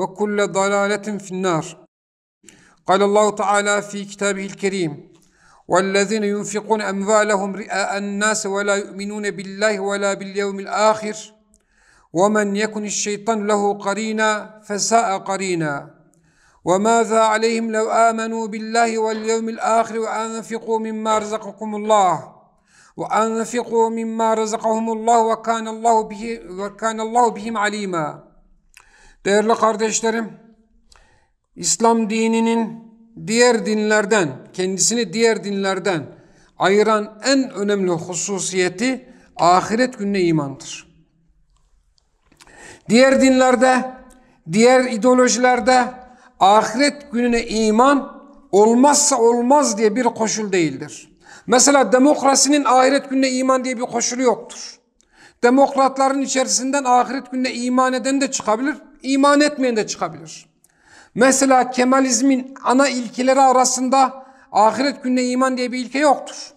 وكل ضلالة في النار. قال الله تعالى في كتابه الكريم والذين ينفقون أموالهم رئاء الناس ولا يؤمنون بالله ولا باليوم الآخر ومن يكن الشيطان له قرينا فساء قرينا. وماذا عليهم لو آمنوا بالله واليوم الآخر وأنفقوا مما رزقكم الله وأنفقوا مما رزقهم الله وكان الله به وكان الله بهم عليما. Değerli kardeşlerim, İslam dininin diğer dinlerden, kendisini diğer dinlerden ayıran en önemli hususiyeti ahiret gününe imandır. Diğer dinlerde, diğer ideolojilerde ahiret gününe iman olmazsa olmaz diye bir koşul değildir. Mesela demokrasinin ahiret gününe iman diye bir koşulu yoktur. Demokratların içerisinden ahiret gününe iman eden de çıkabilir, iman etmeyen de çıkabilir. Mesela Kemalizmin ana ilkeleri arasında ahiret gününe iman diye bir ilke yoktur.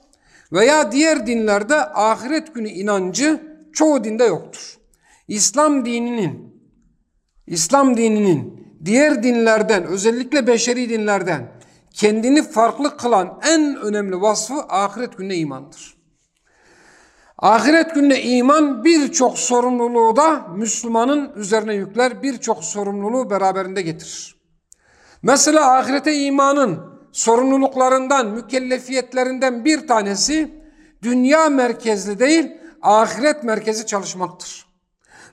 Veya diğer dinlerde ahiret günü inancı çoğu dinde yoktur. İslam dininin İslam dininin diğer dinlerden özellikle beşeri dinlerden kendini farklı kılan en önemli vasfı ahiret gününe imandır. Ahiret gününe iman birçok sorumluluğu da Müslümanın üzerine yükler, birçok sorumluluğu beraberinde getirir. Mesela ahirete imanın sorumluluklarından, mükellefiyetlerinden bir tanesi dünya merkezli değil, ahiret merkezi çalışmaktır.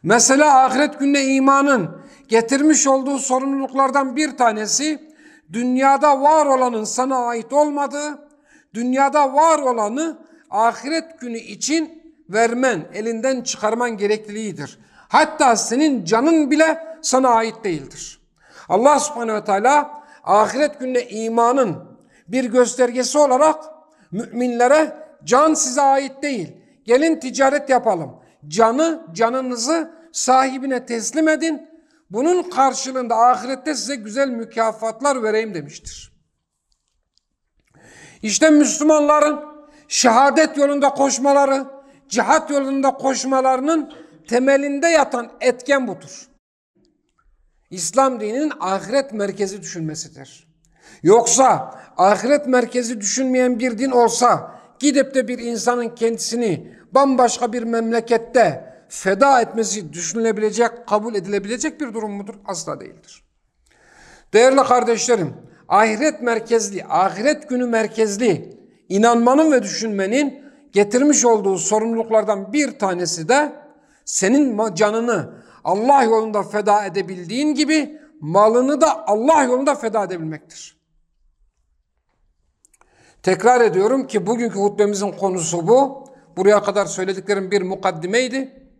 Mesela ahiret gününe imanın getirmiş olduğu sorumluluklardan bir tanesi dünyada var olanın sana ait olmadığı, dünyada var olanı ahiret günü için vermen, elinden çıkarman gerekliliğidir. Hatta senin canın bile sana ait değildir. Allah subhanehu ve teala ahiret gününe imanın bir göstergesi olarak müminlere can size ait değil. Gelin ticaret yapalım. Canı, canınızı sahibine teslim edin. Bunun karşılığında ahirette size güzel mükafatlar vereyim demiştir. İşte Müslümanların şehadet yolunda koşmaları, cihat yolunda koşmalarının temelinde yatan etken budur. İslam dininin ahiret merkezi düşünmesidir. Yoksa ahiret merkezi düşünmeyen bir din olsa gidip de bir insanın kendisini bambaşka bir memlekette feda etmesi düşünülebilecek, kabul edilebilecek bir durum mudur? Asla değildir. Değerli kardeşlerim, ahiret merkezli, ahiret günü merkezli inanmanın ve düşünmenin getirmiş olduğu sorumluluklardan bir tanesi de senin canını Allah yolunda feda edebildiğin gibi malını da Allah yolunda feda edebilmektir. Tekrar ediyorum ki bugünkü hutbemizin konusu bu. Buraya kadar söylediklerim bir mukaddimeydi.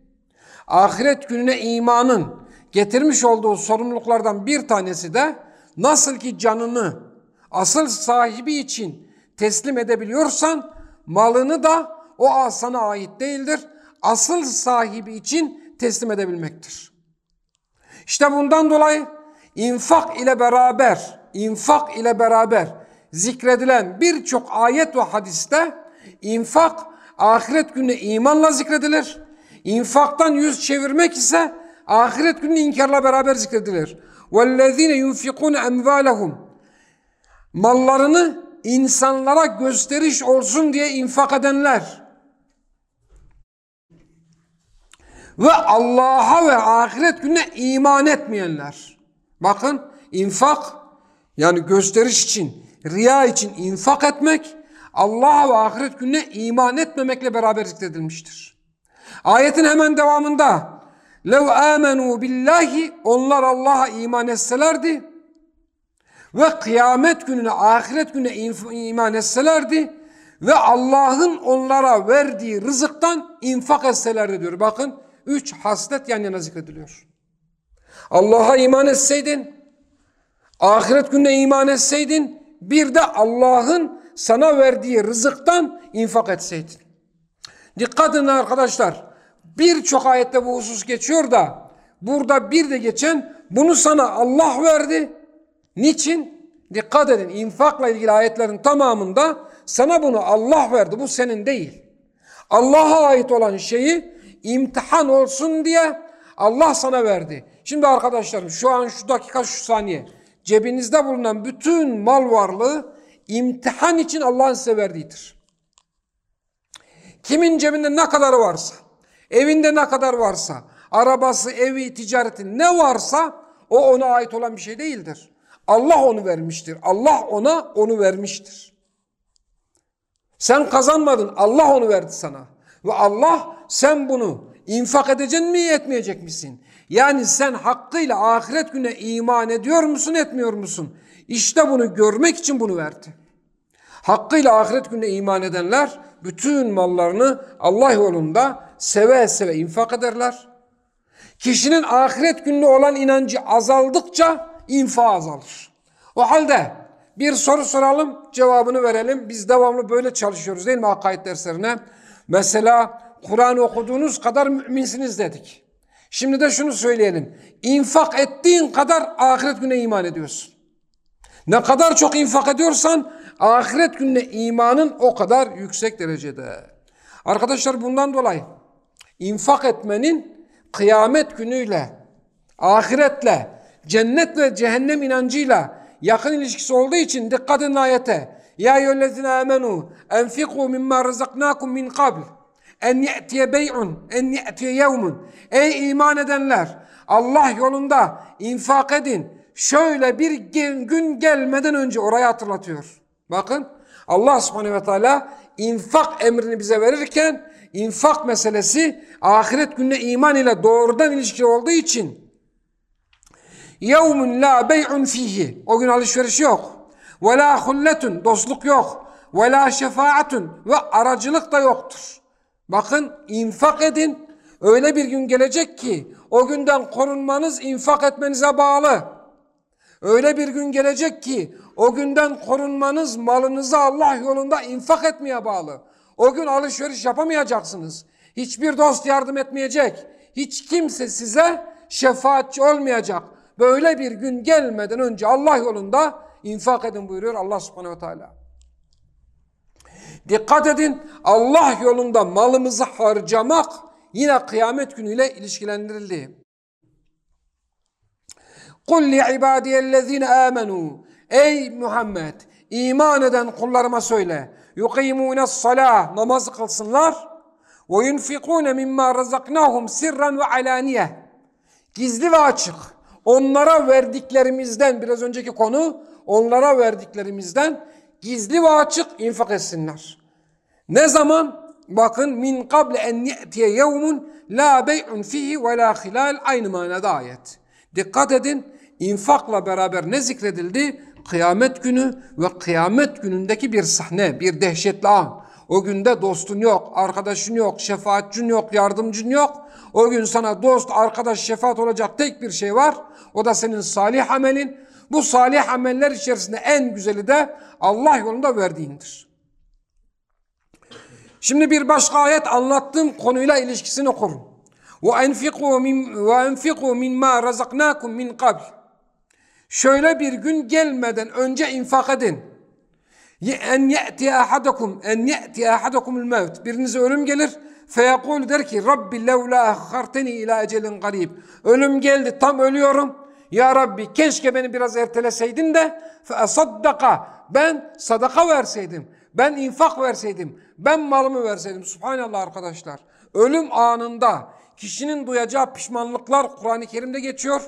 Ahiret gününe imanın getirmiş olduğu sorumluluklardan bir tanesi de nasıl ki canını asıl sahibi için teslim edebiliyorsan malını da o sana ait değildir. Asıl sahibi için teslim edebilmektir. İşte bundan dolayı infak ile beraber, infak ile beraber zikredilen birçok ayet ve hadiste infak ahiret gününe imanla zikredilir. İnfaktan yüz çevirmek ise ahiret gününü inkarla beraber zikredilir. وَالَّذ۪ينَ يُنْفِقُونَ اَمْوَالَهُمْ Mallarını insanlara gösteriş olsun diye infak edenler ve Allah'a ve ahiret gününe iman etmeyenler. Bakın infak yani gösteriş için, riya için infak etmek Allah'a ve ahiret gününe iman etmemekle beraber zikredilmiştir. Ayetin hemen devamında لَوْ آمَنُوا billahi Onlar Allah'a iman etselerdi ve kıyamet gününe, ahiret gününe iman etselerdi ve Allah'ın onlara verdiği rızıktan infak etselerdi diyor. Bakın üç haslet yan yana zikrediliyor. Allah'a iman etseydin, ahiret gününe iman etseydin, bir de Allah'ın sana verdiği rızıktan infak etseydin. Dikkat edin arkadaşlar. Birçok ayette bu husus geçiyor da burada bir de geçen bunu sana Allah verdi. Niçin? Dikkat edin infakla ilgili ayetlerin tamamında sana bunu Allah verdi bu senin değil. Allah'a ait olan şeyi imtihan olsun diye Allah sana verdi. Şimdi arkadaşlarım şu an şu dakika şu saniye cebinizde bulunan bütün mal varlığı imtihan için Allah'ın size verdiğidir. Kimin cebinde ne kadar varsa, evinde ne kadar varsa, arabası, evi, ticareti ne varsa o ona ait olan bir şey değildir. Allah onu vermiştir. Allah ona onu vermiştir. Sen kazanmadın. Allah onu verdi sana. Ve Allah sen bunu infak edeceksin mi etmeyecek misin? Yani sen hakkıyla ahiret güne iman ediyor musun etmiyor musun? İşte bunu görmek için bunu verdi. Hakkıyla ahiret gününe iman edenler bütün mallarını Allah yolunda seve seve infak ederler. Kişinin ahiret gününe olan inancı azaldıkça infa azalır. O halde bir soru soralım, cevabını verelim. Biz devamlı böyle çalışıyoruz değil mi akaid derslerine? Mesela Kur'an okuduğunuz kadar müminsiniz dedik. Şimdi de şunu söyleyelim. İnfak ettiğin kadar ahiret gününe iman ediyorsun. Ne kadar çok infak ediyorsan ahiret gününe imanın o kadar yüksek derecede. Arkadaşlar bundan dolayı infak etmenin kıyamet günüyle, ahiretle, cennet ve cehennem inancıyla yakın ilişkisi olduğu için dikkat edin ayete. Ya eyyühellezine amenu enfiku mimma rızaknakum min qabl en ye'tiye bey'un en ye'tiye yevmun. Ey iman edenler Allah yolunda infak edin. Şöyle bir gün gelmeden önce orayı hatırlatıyor. Bakın Allah subhanehu ve teala infak emrini bize verirken infak meselesi ahiret gününe iman ile doğrudan ilişkili olduğu için yevmun la bey'un fihi o gün alışveriş yok ve la hulletun dostluk yok ve la şefaatun ve aracılık da yoktur. Bakın infak edin öyle bir gün gelecek ki o günden korunmanız infak etmenize bağlı. Öyle bir gün gelecek ki o günden korunmanız malınızı Allah yolunda infak etmeye bağlı. O gün alışveriş yapamayacaksınız. Hiçbir dost yardım etmeyecek. Hiç kimse size şefaatçi olmayacak. Böyle bir gün gelmeden önce Allah yolunda infak edin buyuruyor Allah subhanehu ve teala. Dikkat edin Allah yolunda malımızı harcamak yine kıyamet günüyle ilişkilendirildi. Kul li ibadiyellezine amenu. Ey Muhammed iman eden kullarıma söyle. Yukimune salah namaz kılsınlar. Mimma razaknahum sirran ve alaniye gizli ve açık onlara verdiklerimizden biraz önceki konu onlara verdiklerimizden gizli ve açık infak etsinler. Ne zaman? Bakın min kable en ye'tiye yevmun la bey'un fihi ve la hilal aynı manada ayet. Dikkat edin infakla beraber ne zikredildi? Kıyamet günü ve kıyamet günündeki bir sahne, bir dehşetli an. O günde dostun yok, arkadaşın yok, şefaatçin yok, yardımcın yok. O gün sana dost, arkadaş, şefaat olacak tek bir şey var. O da senin salih amelin. Bu salih ameller içerisinde en güzeli de Allah yolunda verdiğindir. Şimdi bir başka ayet anlattığım konuyla ilişkisini kurun. وَاَنْفِقُوا مِنْ وَاَنْفِقُوا مِنْ رَزَقْنَاكُمْ مِنْ قَبْلِ Şöyle bir gün gelmeden önce infak edin. en ye'ti ahadakum en ye'ti ahadakumul mevt. Birinize ölüm gelir. Feyekul der ki Rabbi levla ahharteni ila ecelin garib. Ölüm geldi tam ölüyorum. Ya Rabbi keşke beni biraz erteleseydin de fe asaddaka ben sadaka verseydim. Ben infak verseydim. Ben malımı verseydim. Subhanallah arkadaşlar. Ölüm anında kişinin duyacağı pişmanlıklar Kur'an-ı Kerim'de geçiyor.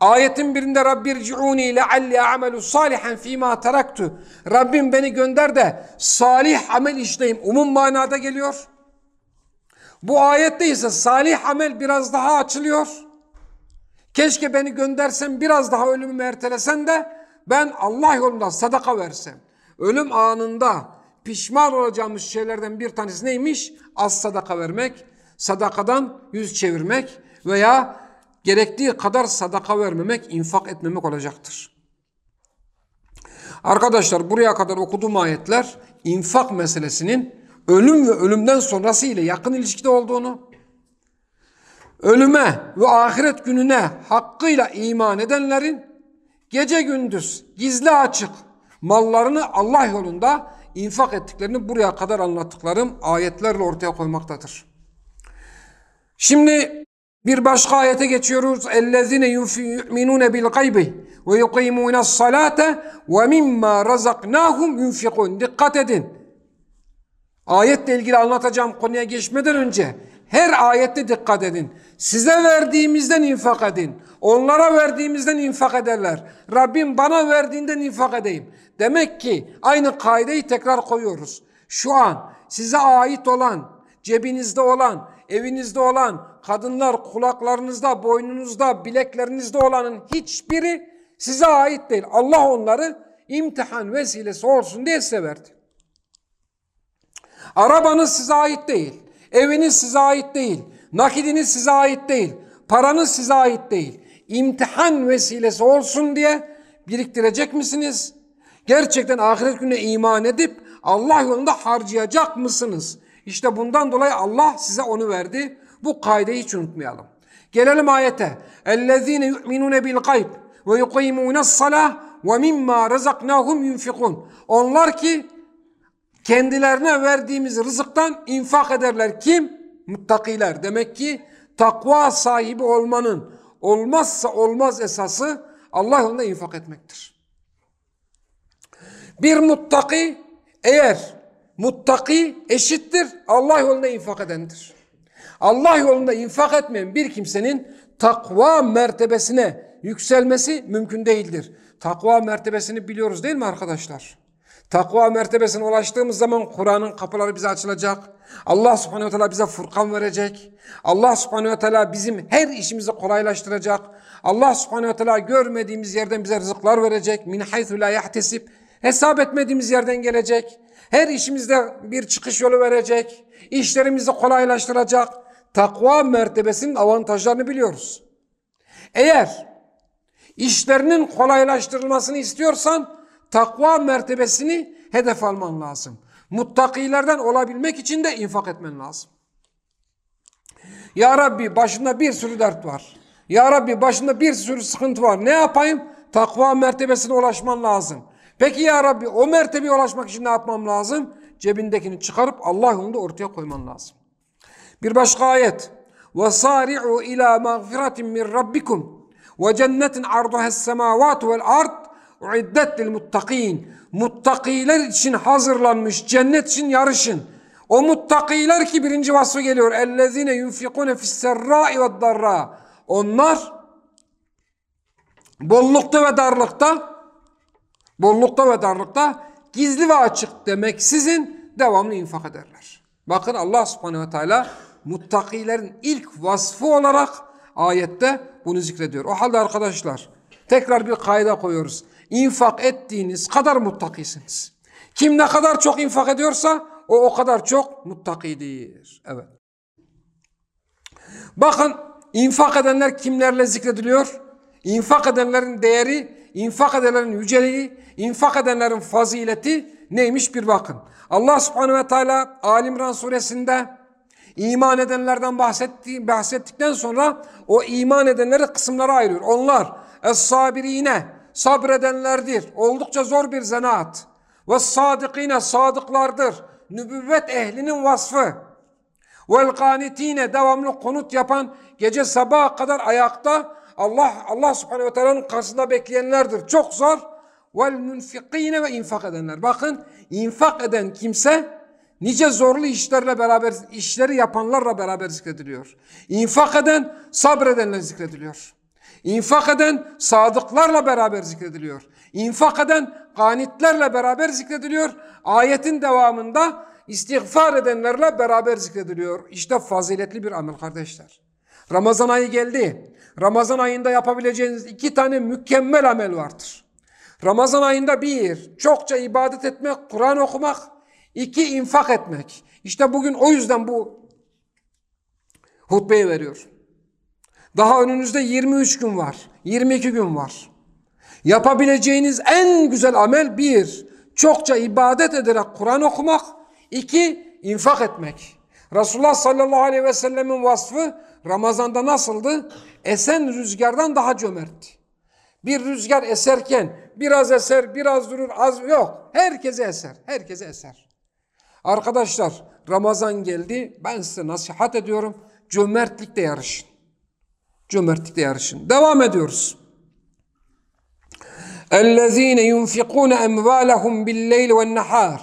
Ayetin birinde Rabbi rci'uni lealli amelu salihan fîmâ teraktu. Rabbim beni gönder de salih amel işleyim. Umum manada geliyor. Bu ayette ise salih amel biraz daha açılıyor. Keşke beni göndersen biraz daha ölümümü ertelesen de ben Allah yolunda sadaka versem. Ölüm anında pişman olacağımız şeylerden bir tanesi neymiş? Az sadaka vermek, sadakadan yüz çevirmek veya gerektiği kadar sadaka vermemek, infak etmemek olacaktır. Arkadaşlar buraya kadar okuduğum ayetler infak meselesinin ölüm ve ölümden sonrası ile yakın ilişkide olduğunu, ölüme ve ahiret gününe hakkıyla iman edenlerin gece gündüz gizli açık mallarını Allah yolunda infak ettiklerini buraya kadar anlattıklarım ayetlerle ortaya koymaktadır. Şimdi bir başka ayete geçiyoruz. اَلَّذِينَ يُؤْمِنُونَ بِالْغَيْبِ وَيُقِيمُونَ الصَّلَاةَ وَمِمَّا رَزَقْنَاهُمْ يُنْفِقُونَ Dikkat edin. Ayetle ilgili anlatacağım konuya geçmeden önce her ayette dikkat edin. Size verdiğimizden infak edin. Onlara verdiğimizden infak ederler. Rabbim bana verdiğinden infak edeyim. Demek ki aynı kaideyi tekrar koyuyoruz. Şu an size ait olan, cebinizde olan, evinizde olan, kadınlar kulaklarınızda, boynunuzda, bileklerinizde olanın hiçbiri size ait değil. Allah onları imtihan vesilesi olsun diye size verdi. Arabanız size ait değil. Eviniz size ait değil. Nakidiniz size ait değil. Paranız size ait değil. İmtihan vesilesi olsun diye biriktirecek misiniz? Gerçekten ahiret gününe iman edip Allah yolunda harcayacak mısınız? İşte bundan dolayı Allah size onu verdi. Bu kaideyi hiç unutmayalım. Gelelim ayete. اَلَّذ۪ينَ يُؤْمِنُونَ بِالْغَيْبِ وَيُقِيمُونَ الصَّلَاةِ وَمِمَّا رَزَقْنَاهُمْ يُنْفِقُونَ Onlar ki kendilerine verdiğimiz rızıktan infak ederler. Kim? Muttakiler. Demek ki takva sahibi olmanın olmazsa olmaz esası Allah yolunda infak etmektir. Bir muttaki eğer muttaki eşittir Allah yolunda infak edendir. Allah yolunda infak etmeyen bir kimsenin takva mertebesine yükselmesi mümkün değildir. Takva mertebesini biliyoruz değil mi arkadaşlar? Takva mertebesine ulaştığımız zaman Kur'an'ın kapıları bize açılacak. Allah subhanehu ve teala bize furkan verecek. Allah subhanehu ve teala bizim her işimizi kolaylaştıracak. Allah subhanehu ve teala görmediğimiz yerden bize rızıklar verecek. Min haythu la yahtesib. Hesap etmediğimiz yerden gelecek. Her işimizde bir çıkış yolu verecek. İşlerimizi kolaylaştıracak. Takva mertebesinin avantajlarını biliyoruz. Eğer işlerinin kolaylaştırılmasını istiyorsan takva mertebesini hedef alman lazım. Muttakilerden olabilmek için de infak etmen lazım. Ya Rabbi başında bir sürü dert var. Ya Rabbi başında bir sürü sıkıntı var. Ne yapayım? Takva mertebesine ulaşman lazım. Peki ya Rabbi o mertebeye ulaşmak için ne yapmam lazım? Cebindekini çıkarıp Allah yolunda ortaya koyman lazım. Bir başka ayet. وَصَارِعُوا اِلَى مَغْفِرَةٍ مِّنْ رَبِّكُمْ وَجَنَّةٍ عَرْضُهَا السَّمَاوَاتُ وَالْاَرْضِ uiddet lil muttakin. Muttakiler için hazırlanmış cennet için yarışın. O muttakiler ki birinci vasfı geliyor. Ellezine yunfikune fisserra'i ve darra. Onlar bollukta ve darlıkta bollukta ve darlıkta gizli ve açık demeksizin devamlı infak ederler. Bakın Allah subhanehu ve teala muttakilerin ilk vasfı olarak ayette bunu zikrediyor. O halde arkadaşlar tekrar bir kayda koyuyoruz infak ettiğiniz kadar muttakisiniz. Kim ne kadar çok infak ediyorsa o o kadar çok muttakidir. Evet. Bakın infak edenler kimlerle zikrediliyor? İnfak edenlerin değeri, infak edenlerin yüceliği, infak edenlerin fazileti neymiş bir bakın. Allah subhanehu ve teala Alimran suresinde iman edenlerden bahsetti, bahsettikten sonra o iman edenleri kısımlara ayırıyor. Onlar es-sabirine sabredenlerdir. Oldukça zor bir zanaat. Ve sadıkine sadıklardır. Nübüvvet ehlinin vasfı. Vel kanitine devamlı konut yapan gece sabaha kadar ayakta Allah Allah subhanehu ve teala'nın karşısında bekleyenlerdir. Çok zor. Vel münfikine ve infak edenler. Bakın infak eden kimse nice zorlu işlerle beraber işleri yapanlarla beraber zikrediliyor. İnfak eden sabredenler zikrediliyor. İnfak eden sadıklarla beraber zikrediliyor. İnfak eden ganitlerle beraber zikrediliyor. Ayetin devamında istiğfar edenlerle beraber zikrediliyor. İşte faziletli bir amel kardeşler. Ramazan ayı geldi. Ramazan ayında yapabileceğiniz iki tane mükemmel amel vardır. Ramazan ayında bir, çokça ibadet etmek, Kur'an okumak. İki infak etmek. İşte bugün o yüzden bu hutbeyi veriyor. Daha önünüzde 23 gün var. 22 gün var. Yapabileceğiniz en güzel amel bir, çokça ibadet ederek Kur'an okumak. iki infak etmek. Resulullah sallallahu aleyhi ve sellemin vasfı Ramazan'da nasıldı? Esen rüzgardan daha cömertti. Bir rüzgar eserken biraz eser, biraz durur, az yok. Herkese eser, herkese eser. Arkadaşlar Ramazan geldi. Ben size nasihat ediyorum. Cömertlikte yarışın. Cömertlikte yarışın. Devam ediyoruz. اَلَّذ۪ينَ يُنْفِقُونَ اَمْوَالَهُمْ بِالْلَيْلِ وَالنَّحَارِ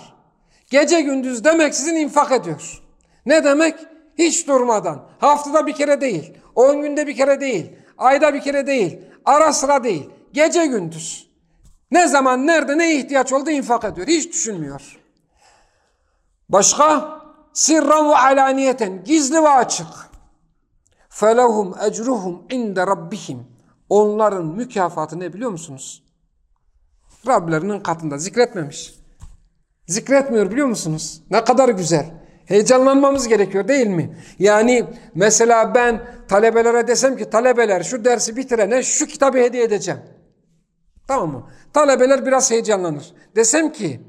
Gece gündüz demek sizin infak ediyor. Ne demek? Hiç durmadan. Haftada bir kere değil. On günde bir kere değil. Ayda bir kere değil. Ara sıra değil. Gece gündüz. Ne zaman, nerede, ne ihtiyaç oldu infak ediyor. Hiç düşünmüyor. Başka? Sirran ve alaniyeten. Gizli ve açık. Felehum ecruhum inde rabbihim. Onların mükafatı ne biliyor musunuz? Rablerinin katında zikretmemiş. Zikretmiyor biliyor musunuz? Ne kadar güzel. Heyecanlanmamız gerekiyor değil mi? Yani mesela ben talebelere desem ki talebeler şu dersi bitirene şu kitabı hediye edeceğim. Tamam mı? Talebeler biraz heyecanlanır. Desem ki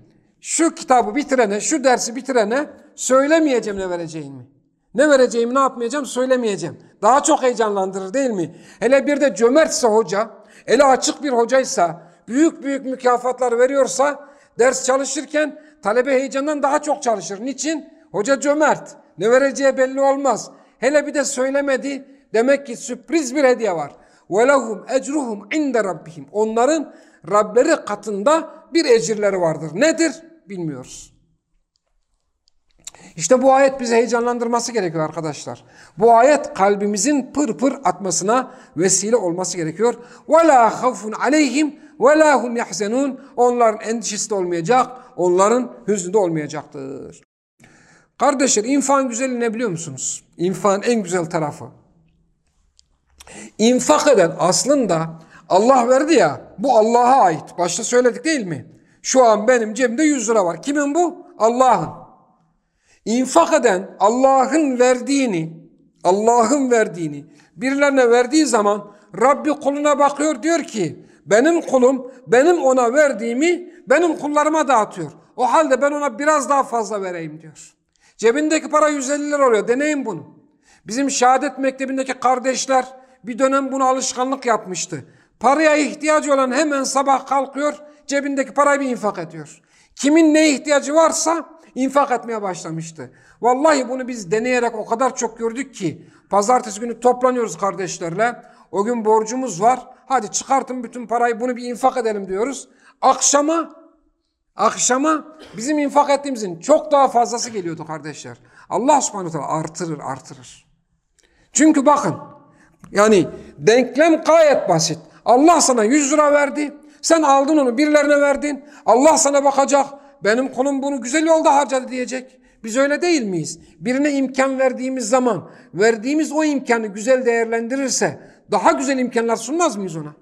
şu kitabı bitirene, şu dersi bitirene söylemeyeceğim ne vereceğimi. Ne vereceğimi ne yapmayacağım söylemeyeceğim. Daha çok heyecanlandırır değil mi? Hele bir de cömertse hoca, eli açık bir hocaysa, büyük büyük mükafatlar veriyorsa ders çalışırken talebe heyecandan daha çok çalışır. Niçin? Hoca cömert. Ne vereceği belli olmaz. Hele bir de söylemedi. Demek ki sürpriz bir hediye var. وَلَهُمْ اَجْرُهُمْ عِنْدَ رَبِّهِمْ Onların Rableri katında bir ecirleri vardır. Nedir? Bilmiyoruz. İşte bu ayet bizi heyecanlandırması gerekiyor arkadaşlar. Bu ayet kalbimizin pır pır atmasına vesile olması gerekiyor. وَلَا خَوْفٌ عَلَيْهِمْ وَلَا هُمْ يَحْزَنُونَ Onların endişesi de olmayacak, onların hüznü de olmayacaktır. Kardeşler infakın güzeli ne biliyor musunuz? İnfakın en güzel tarafı. İnfak eden aslında Allah verdi ya bu Allah'a ait. Başta söyledik değil mi? Şu an benim cebimde 100 lira var. Kimin bu? Allah'ın. İnfak eden Allah'ın verdiğini, Allah'ın verdiğini birilerine verdiği zaman Rabbi kuluna bakıyor diyor ki benim kulum benim ona verdiğimi benim kullarıma dağıtıyor. O halde ben ona biraz daha fazla vereyim diyor. Cebindeki para 150 lira oluyor. Deneyin bunu. Bizim şehadet mektebindeki kardeşler bir dönem bunu alışkanlık yapmıştı. Paraya ihtiyacı olan hemen sabah kalkıyor, cebindeki parayı bir infak ediyor. Kimin ne ihtiyacı varsa infak etmeye başlamıştı. Vallahi bunu biz deneyerek o kadar çok gördük ki pazartesi günü toplanıyoruz kardeşlerle. O gün borcumuz var. Hadi çıkartın bütün parayı bunu bir infak edelim diyoruz. Akşama akşama bizim infak ettiğimizin çok daha fazlası geliyordu kardeşler. Allah subhanahu teala artırır artırır. Çünkü bakın yani denklem gayet basit. Allah sana 100 lira verdi. Sen aldın onu birilerine verdin. Allah sana bakacak. Benim kulum bunu güzel yolda harcadı diyecek. Biz öyle değil miyiz? Birine imkan verdiğimiz zaman verdiğimiz o imkanı güzel değerlendirirse daha güzel imkanlar sunmaz mıyız ona?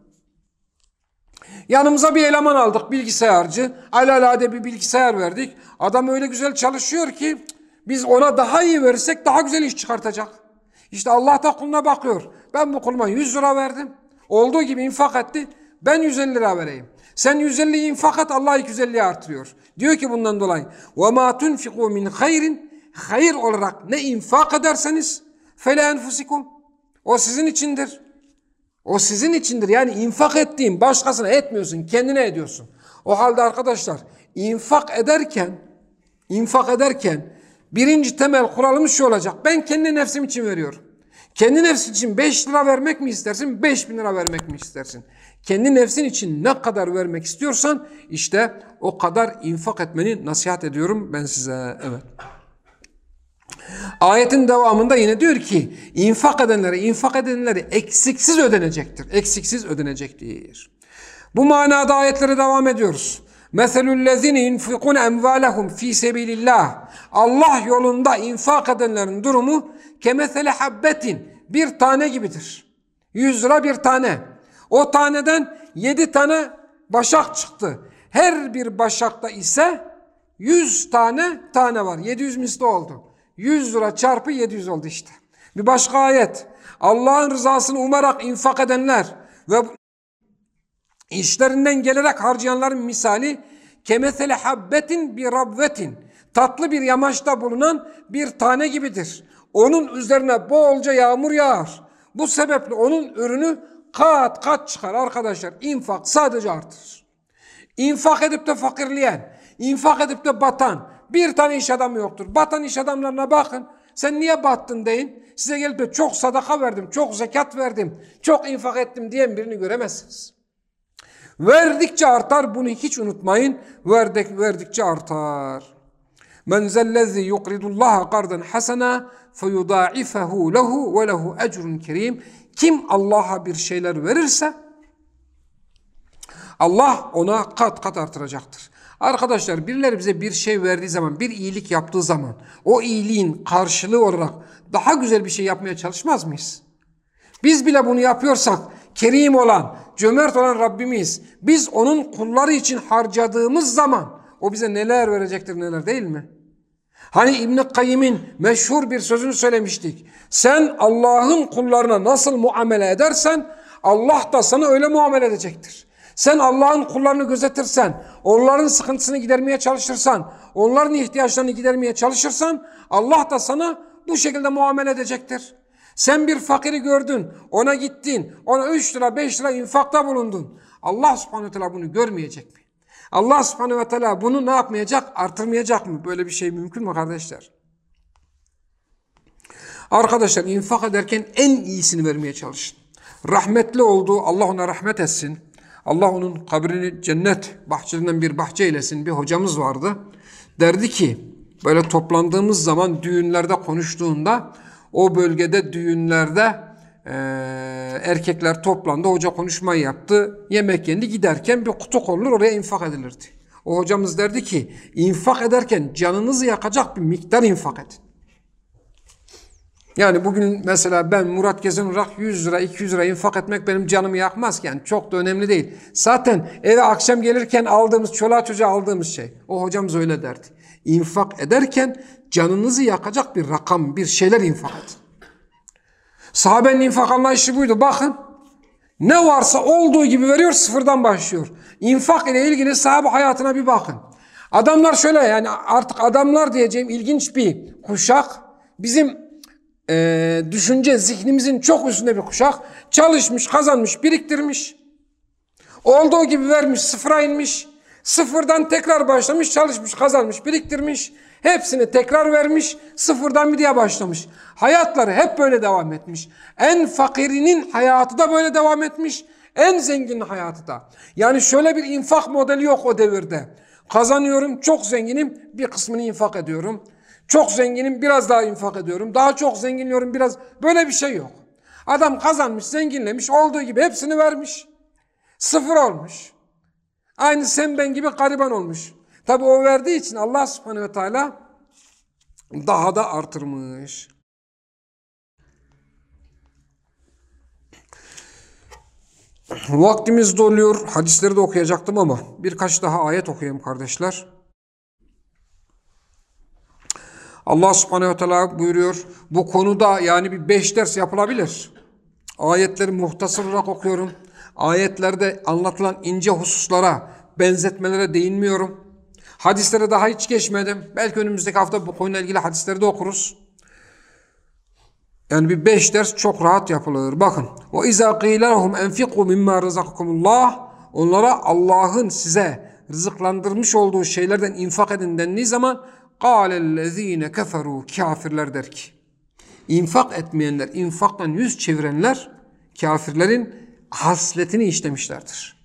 Yanımıza bir eleman aldık bilgisayarcı. Alalade bir bilgisayar verdik. Adam öyle güzel çalışıyor ki biz ona daha iyi verirsek daha güzel iş çıkartacak. İşte Allah da kuluna bakıyor. Ben bu kuluma 100 lira verdim. Olduğu gibi infak etti. Ben 150 lira vereyim. Sen 150 infak et Allah 250'yi artırıyor. Diyor ki bundan dolayı وَمَا تُنْفِقُوا مِنْ خَيْرٍ Hayır olarak ne infak ederseniz فَلَا enfusikum O sizin içindir. O sizin içindir. Yani infak ettiğin başkasına etmiyorsun, kendine ediyorsun. O halde arkadaşlar infak ederken infak ederken birinci temel kuralımız şu olacak. Ben kendi nefsim için veriyorum. Kendi nefsin için 5 lira vermek mi istersin, 5 bin lira vermek mi istersin? Kendi nefsin için ne kadar vermek istiyorsan işte o kadar infak etmeni nasihat ediyorum ben size. Evet. Ayetin devamında yine diyor ki infak edenlere infak edenleri eksiksiz ödenecektir. Eksiksiz ödenecektir. Bu manada ayetlere devam ediyoruz. Meselüllezine yunfikun emvalehum fi sebilillah. Allah yolunda infak edenlerin durumu kemesele habbetin bir tane gibidir. 100 lira bir tane. O taneden 7 tane başak çıktı. Her bir başakta ise 100 tane tane var. 700 misli oldu. 100 lira çarpı 700 oldu işte. Bir başka ayet. Allah'ın rızasını umarak infak edenler ve işlerinden gelerek harcayanların misali kemesele habbetin bir rabvetin tatlı bir yamaçta bulunan bir tane gibidir. Onun üzerine bolca yağmur yağar. Bu sebeple onun ürünü kat kat çıkar arkadaşlar. İnfak sadece artır. İnfak edip de fakirleyen, infak edip de batan bir tane iş adamı yoktur. Batan iş adamlarına bakın. Sen niye battın deyin. Size gelip de çok sadaka verdim, çok zekat verdim, çok infak ettim diyen birini göremezsiniz. Verdikçe artar bunu hiç unutmayın. Verdik, verdikçe artar. Men zellezi yukridullaha kardan hasena feyudaifahu lehu ve lehu ecrun kerim. Kim Allah'a bir şeyler verirse Allah ona kat kat artıracaktır. Arkadaşlar birileri bize bir şey verdiği zaman, bir iyilik yaptığı zaman o iyiliğin karşılığı olarak daha güzel bir şey yapmaya çalışmaz mıyız? Biz bile bunu yapıyorsak kerim olan, cömert olan Rabbimiz biz onun kulları için harcadığımız zaman o bize neler verecektir neler değil mi? Hani İbn-i Kayyim'in meşhur bir sözünü söylemiştik. Sen Allah'ın kullarına nasıl muamele edersen Allah da sana öyle muamele edecektir. Sen Allah'ın kullarını gözetirsen, onların sıkıntısını gidermeye çalışırsan, onların ihtiyaçlarını gidermeye çalışırsan Allah da sana bu şekilde muamele edecektir. Sen bir fakiri gördün, ona gittin, ona 3 lira 5 lira infakta bulundun. Allah subhanahu teala bunu görmeyecek mi? Allah subhanehu ve teala bunu ne yapmayacak? Artırmayacak mı? Böyle bir şey mümkün mü kardeşler? Arkadaşlar infak ederken en iyisini vermeye çalışın. Rahmetli olduğu Allah ona rahmet etsin. Allah onun kabrini cennet bahçelerinden bir bahçe eylesin. Bir hocamız vardı. Derdi ki böyle toplandığımız zaman düğünlerde konuştuğunda o bölgede düğünlerde e, erkekler toplandı. Hoca konuşmayı yaptı. Yemek yendi. Giderken bir kutu konulur oraya infak edilirdi. O hocamız derdi ki infak ederken canınızı yakacak bir miktar infak edin. Yani bugün mesela ben Murat Gezen olarak 100 lira 200 lira infak etmek benim canımı yakmaz ki. Yani çok da önemli değil. Zaten eve akşam gelirken aldığımız çoluğa çocuğa aldığımız şey. O hocamız öyle derdi. İnfak ederken canınızı yakacak bir rakam bir şeyler infak edin. Sahabenin infak anlayışı buydu. Bakın ne varsa olduğu gibi veriyor sıfırdan başlıyor. İnfak ile ilgili sahabe hayatına bir bakın. Adamlar şöyle yani artık adamlar diyeceğim ilginç bir kuşak. Bizim e, düşünce zihnimizin çok üstünde bir kuşak. Çalışmış, kazanmış, biriktirmiş. Olduğu gibi vermiş, sıfıra inmiş. Sıfırdan tekrar başlamış, çalışmış, kazanmış, biriktirmiş. Hepsini tekrar vermiş, sıfırdan bir diye başlamış. Hayatları hep böyle devam etmiş. En fakirinin hayatı da böyle devam etmiş. En zenginin hayatı da. Yani şöyle bir infak modeli yok o devirde. Kazanıyorum, çok zenginim, bir kısmını infak ediyorum. Çok zenginim, biraz daha infak ediyorum. Daha çok zenginliyorum, biraz... Böyle bir şey yok. Adam kazanmış, zenginlemiş, olduğu gibi hepsini vermiş. Sıfır olmuş. Aynı sen ben gibi gariban olmuş. Tabi o verdiği için Allah subhanehu ve teala daha da artırmış. Vaktimiz doluyor. Hadisleri de okuyacaktım ama birkaç daha ayet okuyayım kardeşler. Allah subhanehu ve teala buyuruyor. Bu konuda yani bir beş ders yapılabilir. Ayetleri muhtasar olarak okuyorum. Ayetlerde anlatılan ince hususlara, benzetmelere değinmiyorum. Hadislere daha hiç geçmedim. Belki önümüzdeki hafta bu konuyla ilgili hadisleri de okuruz. Yani bir beş ders çok rahat yapılır. Bakın. O izâ qîlâhum enfiqû mimmâ rızakakumullah. Onlara Allah'ın size rızıklandırmış olduğu şeylerden infak edin dendiği zaman قَالَ الَّذ۪ينَ Kafirler der ki. infak etmeyenler, infaktan yüz çevirenler kafirlerin hasletini işlemişlerdir.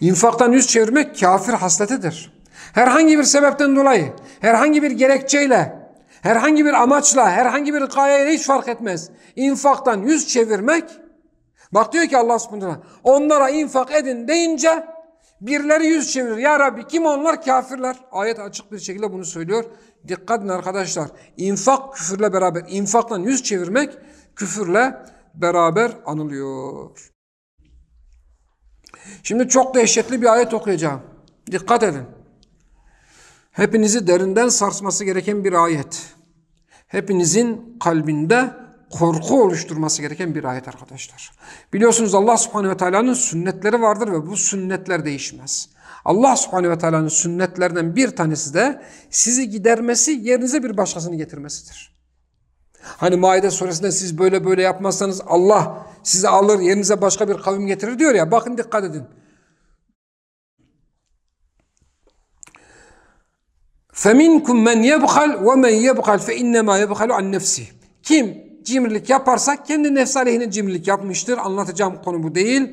İnfaktan yüz çevirmek kafir hasletidir. Herhangi bir sebepten dolayı, herhangi bir gerekçeyle, herhangi bir amaçla, herhangi bir gayeyle hiç fark etmez. İnfaktan yüz çevirmek, bak diyor ki Allah subhanahu onlara infak edin deyince birileri yüz çevirir. Ya Rabbi kim onlar? Kafirler. Ayet açık bir şekilde bunu söylüyor. Dikkat edin arkadaşlar. İnfak küfürle beraber, infaktan yüz çevirmek küfürle beraber anılıyor. Şimdi çok dehşetli bir ayet okuyacağım. Dikkat edin. Hepinizi derinden sarsması gereken bir ayet. Hepinizin kalbinde korku oluşturması gereken bir ayet arkadaşlar. Biliyorsunuz Allah subhanehu ve teala'nın sünnetleri vardır ve bu sünnetler değişmez. Allah subhanehu ve teala'nın sünnetlerinden bir tanesi de sizi gidermesi yerinize bir başkasını getirmesidir. Hani Maide suresinde siz böyle böyle yapmazsanız Allah sizi alır yerinize başka bir kavim getirir diyor ya bakın dikkat edin. فَمِنْكُمْ مَنْ يَبْخَلْ وَمَنْ يَبْخَلْ فَاِنَّمَا يَبْخَلُ عَنْ نَفْسِهِ Kim cimrilik yaparsa kendi nefsi aleyhine cimrilik yapmıştır. Anlatacağım konu bu değil.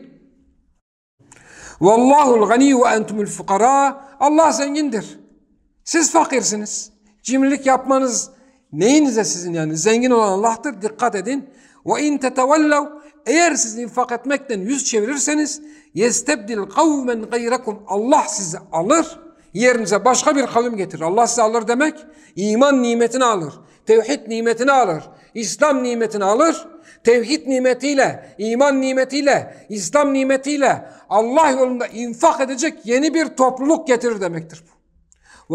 Vallahul gani ve entumul fukara. Allah zengindir. Siz fakirsiniz. Cimrilik yapmanız neyinize sizin yani? Zengin olan Allah'tır. Dikkat edin. Ve in tetevellev eğer siz infak etmekten yüz çevirirseniz yestebdil kavmen gayrakum Allah sizi alır yerinize başka bir kavim getirir. Allah sizi alır demek iman nimetini alır. Tevhid nimetini alır. İslam nimetini alır. Tevhid nimetiyle, iman nimetiyle, İslam nimetiyle Allah yolunda infak edecek yeni bir topluluk getirir demektir bu.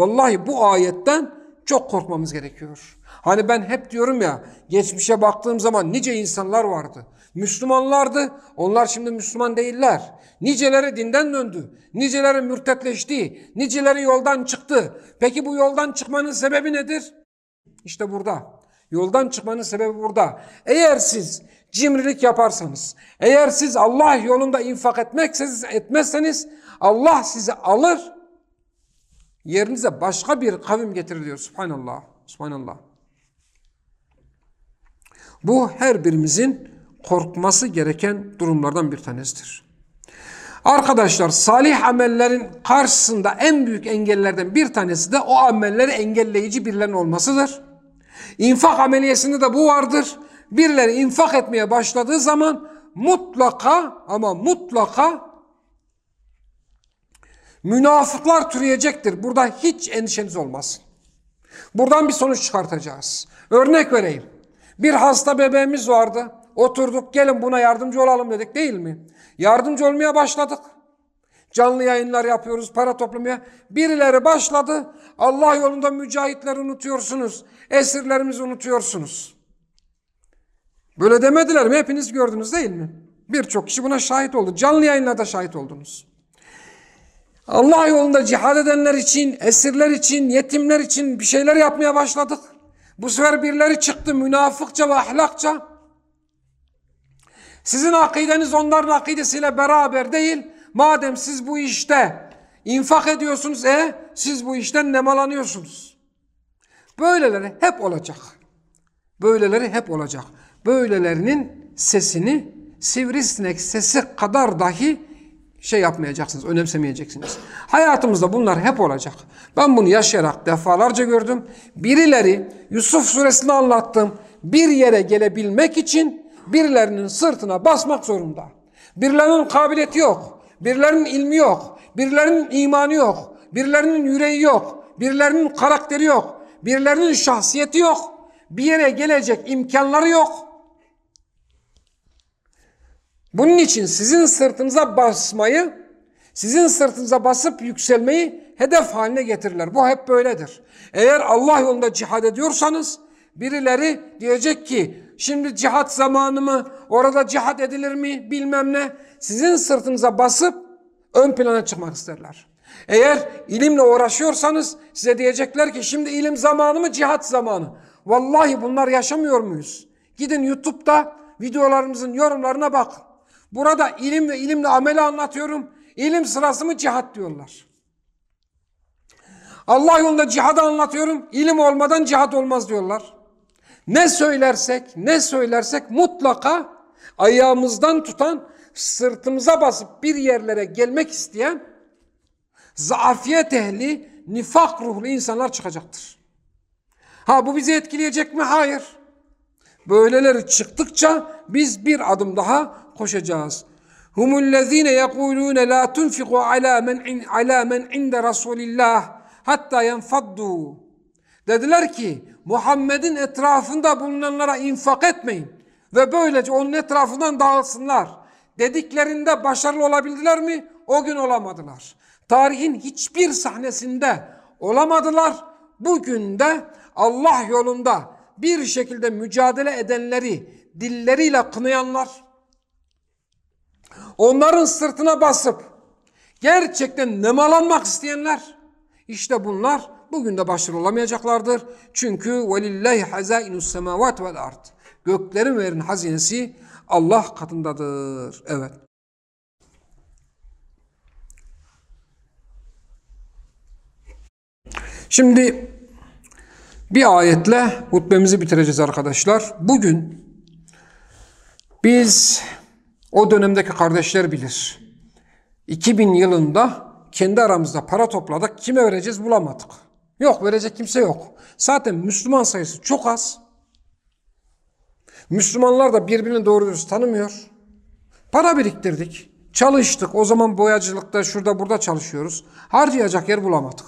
Vallahi bu ayetten çok korkmamız gerekiyor. Hani ben hep diyorum ya geçmişe baktığım zaman nice insanlar vardı. Müslümanlardı. Onlar şimdi Müslüman değiller. Niceleri dinden döndü. Niceleri mürtetleşti. Niceleri yoldan çıktı. Peki bu yoldan çıkmanın sebebi nedir? İşte burada. Yoldan çıkmanın sebebi burada. Eğer siz cimrilik yaparsanız, eğer siz Allah yolunda infak etmekseniz, etmezseniz Allah sizi alır, yerinize başka bir kavim getirir diyor. Subhanallah. Subhanallah. Bu her birimizin korkması gereken durumlardan bir tanesidir. Arkadaşlar salih amellerin karşısında en büyük engellerden bir tanesi de o amelleri engelleyici birilerinin olmasıdır. İnfak ameliyesinde de bu vardır. Birileri infak etmeye başladığı zaman mutlaka ama mutlaka münafıklar türeyecektir. Burada hiç endişeniz olmasın. Buradan bir sonuç çıkartacağız. Örnek vereyim. Bir hasta bebeğimiz vardı. Oturduk gelin buna yardımcı olalım dedik değil mi? Yardımcı olmaya başladık. Canlı yayınlar yapıyoruz, para toplamaya. Birileri başladı. Allah yolunda mücahitleri unutuyorsunuz. Esirlerimizi unutuyorsunuz. Böyle demediler mi? Hepiniz gördünüz değil mi? Birçok kişi buna şahit oldu. Canlı yayınlarda şahit oldunuz. Allah yolunda cihad edenler için, esirler için, yetimler için bir şeyler yapmaya başladık. Bu sefer birileri çıktı münafıkça ve ahlakça. Sizin akideniz onların akidesiyle beraber değil. Madem siz bu işte infak ediyorsunuz, e siz bu işten nemalanıyorsunuz. Böyleleri hep olacak. Böyleleri hep olacak. Böylelerinin sesini sivrisinek sesi kadar dahi şey yapmayacaksınız, önemsemeyeceksiniz. Hayatımızda bunlar hep olacak. Ben bunu yaşayarak defalarca gördüm. Birileri Yusuf suresinde anlattım. Bir yere gelebilmek için birilerinin sırtına basmak zorunda. Birilerinin kabiliyeti yok. Birilerinin ilmi yok. Birilerinin imanı yok. Birilerinin yüreği yok. Birilerinin karakteri yok. Birilerinin şahsiyeti yok. Bir yere gelecek imkanları yok. Bunun için sizin sırtınıza basmayı, sizin sırtınıza basıp yükselmeyi hedef haline getirirler. Bu hep böyledir. Eğer Allah yolunda cihad ediyorsanız birileri diyecek ki şimdi cihat zamanı mı, orada cihat edilir mi bilmem ne. Sizin sırtınıza basıp ön plana çıkmak isterler. Eğer ilimle uğraşıyorsanız size diyecekler ki şimdi ilim zamanı mı cihat zamanı. Vallahi bunlar yaşamıyor muyuz? Gidin YouTube'da videolarımızın yorumlarına bakın. Burada ilim ve ilimle ameli anlatıyorum. İlim sırası mı cihat diyorlar. Allah yolunda cihadı anlatıyorum. İlim olmadan cihat olmaz diyorlar. Ne söylersek, ne söylersek mutlaka ayağımızdan tutan, sırtımıza basıp bir yerlere gelmek isteyen zaafiyet ehli, nifak ruhlu insanlar çıkacaktır. Ha bu bizi etkileyecek mi? Hayır. Böyleleri çıktıkça biz bir adım daha koşacağız. Humullezine yekulune la tunfiqu ala men ala men inde Rasulillah hatta yenfaddu. Dediler ki Muhammed'in etrafında bulunanlara infak etmeyin ve böylece onun etrafından dağılsınlar. Dediklerinde başarılı olabildiler mi? O gün olamadılar. Tarihin hiçbir sahnesinde olamadılar. Bugün de Allah yolunda bir şekilde mücadele edenleri dilleriyle kınayanlar, onların sırtına basıp gerçekten nemalanmak isteyenler, işte bunlar bugün de başarılı olamayacaklardır. Çünkü velillahi hazainus semavat vel ard. Göklerin ve yerin hazinesi Allah katındadır. Evet. Şimdi bir ayetle hutbemizi bitireceğiz arkadaşlar. Bugün biz o dönemdeki kardeşler bilir. 2000 yılında kendi aramızda para topladık. Kime vereceğiz bulamadık. Yok verecek kimse yok. Zaten Müslüman sayısı çok az. Müslümanlar da birbirini doğru dürüst tanımıyor. Para biriktirdik. Çalıştık. O zaman boyacılıkta şurada burada çalışıyoruz. Harcayacak yer bulamadık.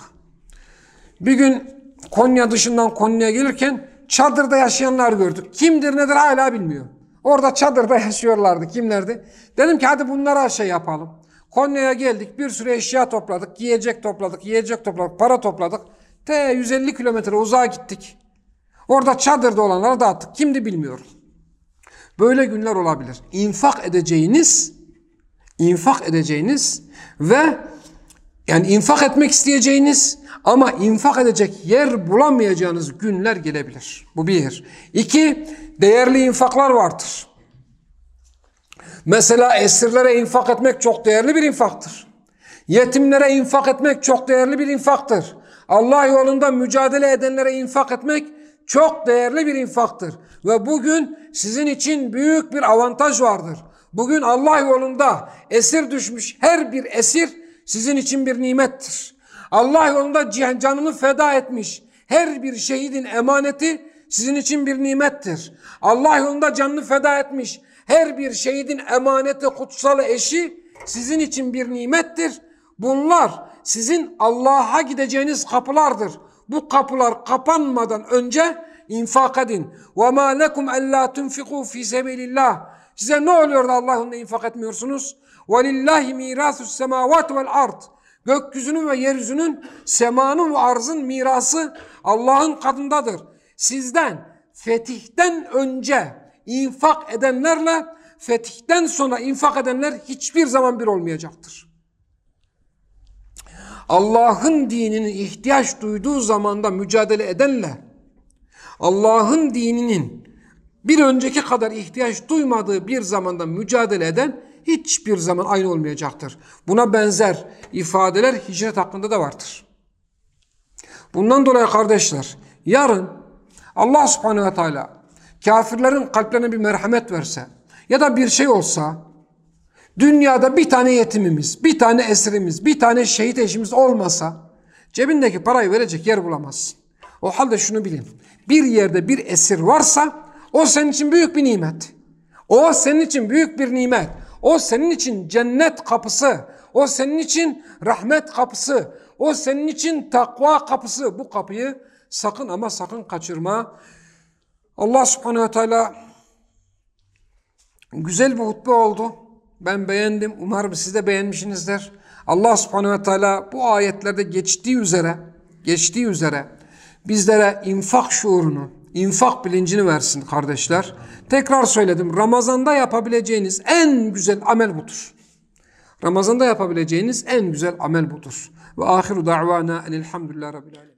Bir gün Konya dışından Konya'ya gelirken çadırda yaşayanlar gördük. Kimdir nedir hala bilmiyor. Orada çadırda yaşıyorlardı. Kimlerdi? Dedim ki hadi bunlara şey yapalım. Konya'ya geldik. Bir sürü eşya topladık. Yiyecek topladık. Yiyecek topladık. Para topladık. T 150 kilometre uzağa gittik. Orada çadırda olanları dağıttık. Kimdi bilmiyorum. Böyle günler olabilir. İnfak edeceğiniz, infak edeceğiniz ve yani infak etmek isteyeceğiniz ama infak edecek yer bulamayacağınız günler gelebilir. Bu bir. İki, değerli infaklar vardır. Mesela esirlere infak etmek çok değerli bir infaktır. Yetimlere infak etmek çok değerli bir infaktır. Allah yolunda mücadele edenlere infak etmek çok değerli bir infaktır. Ve bugün sizin için büyük bir avantaj vardır. Bugün Allah yolunda esir düşmüş her bir esir sizin için bir nimettir. Allah yolunda canını feda etmiş her bir şehidin emaneti sizin için bir nimettir. Allah yolunda canını feda etmiş her bir şehidin emaneti kutsal eşi sizin için bir nimettir. Bunlar sizin Allah'a gideceğiniz kapılardır. Bu kapılar kapanmadan önce infak edin. وَمَا لَكُمْ أَلَّا تُنْفِقُوا فِي سَبِيلِ اللّٰهِ Size ne oluyor da Allah'ın infak etmiyorsunuz? وَلِلَّهِ مِيرَاسُ السَّمَاوَاتِ وَالْاَرْضِ Gökyüzünün ve yeryüzünün, semanın ve arzın mirası Allah'ın kadındadır. Sizden fetihten önce infak edenlerle fetihten sonra infak edenler hiçbir zaman bir olmayacaktır. Allah'ın dininin ihtiyaç duyduğu zamanda mücadele edenle Allah'ın dininin bir önceki kadar ihtiyaç duymadığı bir zamanda mücadele eden hiçbir zaman aynı olmayacaktır. Buna benzer ifadeler hicret hakkında da vardır. Bundan dolayı kardeşler yarın Allah subhanehu ve teala kafirlerin kalplerine bir merhamet verse ya da bir şey olsa dünyada bir tane yetimimiz, bir tane esirimiz, bir tane şehit eşimiz olmasa cebindeki parayı verecek yer bulamazsın. O halde şunu bilin. Bir yerde bir esir varsa o senin için büyük bir nimet. O senin için büyük bir nimet. O senin için cennet kapısı. O senin için rahmet kapısı. O senin için takva kapısı. Bu kapıyı sakın ama sakın kaçırma. Allah subhanehu ve teala güzel bir hutbe oldu. Ben beğendim. Umarım siz de beğenmişsinizdir. Allah subhanehu ve teala bu ayetlerde geçtiği üzere geçtiği üzere bizlere infak şuurunu, infak bilincini versin kardeşler. Tekrar söyledim. Ramazanda yapabileceğiniz en güzel amel budur. Ramazanda yapabileceğiniz en güzel amel budur. Ve ahiru da'vana enilhamdülillah rabbil alemin.